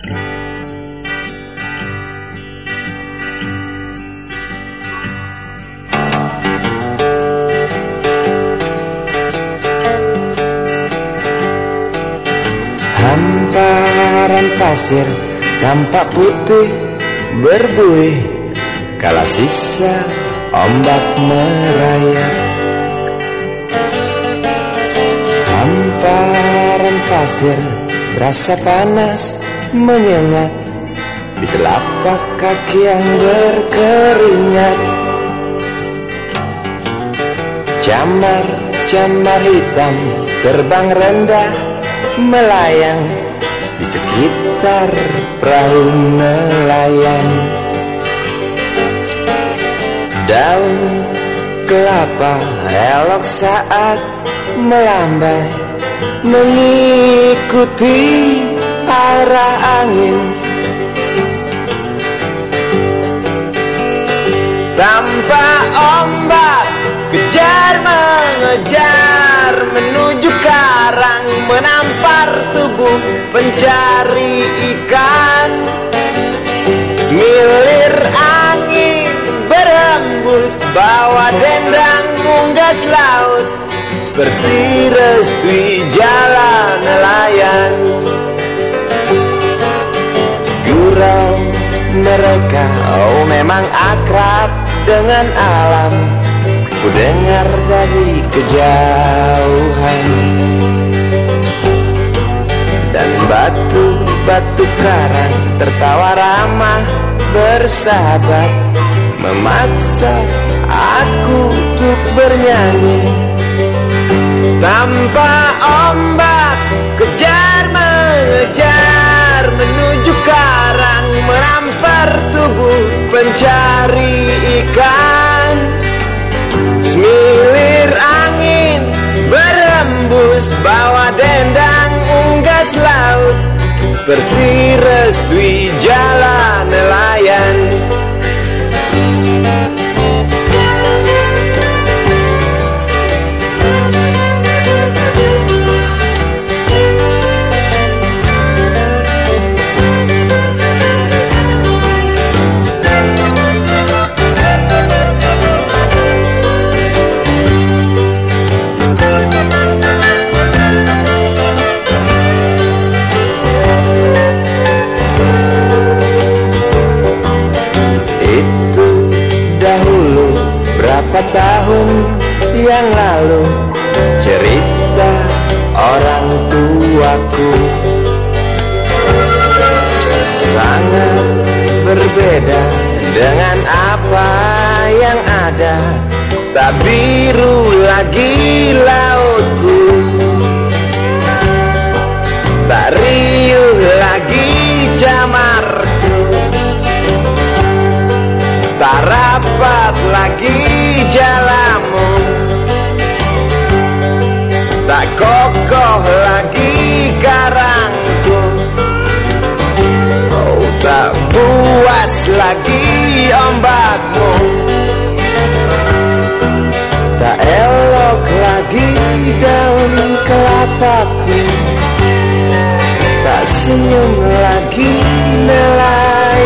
Hamparan pasir tampak putih berbuih. Kala sisa ombak merayap. Hamparan pasir Rasa panas menyengat. Di telapak kaki yang berkeringat? Camar-camar hitam terbang rendah melayang. Di sekitar perahu nelayan Daun kelapa elok saat melambai Mengikuti arah angin. Tanpa ombak kejar mengejar Menuju karang menampar tubuh pencari ikan. Semilir angin berembus bawa dendang unggas laut. Seperti restui jalan Gurau mereka. Oh memang akrab dengan alam. Ku dengar dari kejauhan. Dan batu-batu karang tertawa ramah bersahabat. Memaksa aku untuk bernyanyi. Tanpa ombak kejar mengejar tubuh pencari ikan. Semilir angin berembus bawa dendang unggas laut. Seperti restui Berapa tahun yang lalu. Cerita orang tuaku. Sangat berbeda dengan apa yang ada. Tak biru lagi kokoh lagi karangku Oh tak puas lagi ombakmu. Tak elok lagi daun kelapaku. Tak senyum lagi nelayanku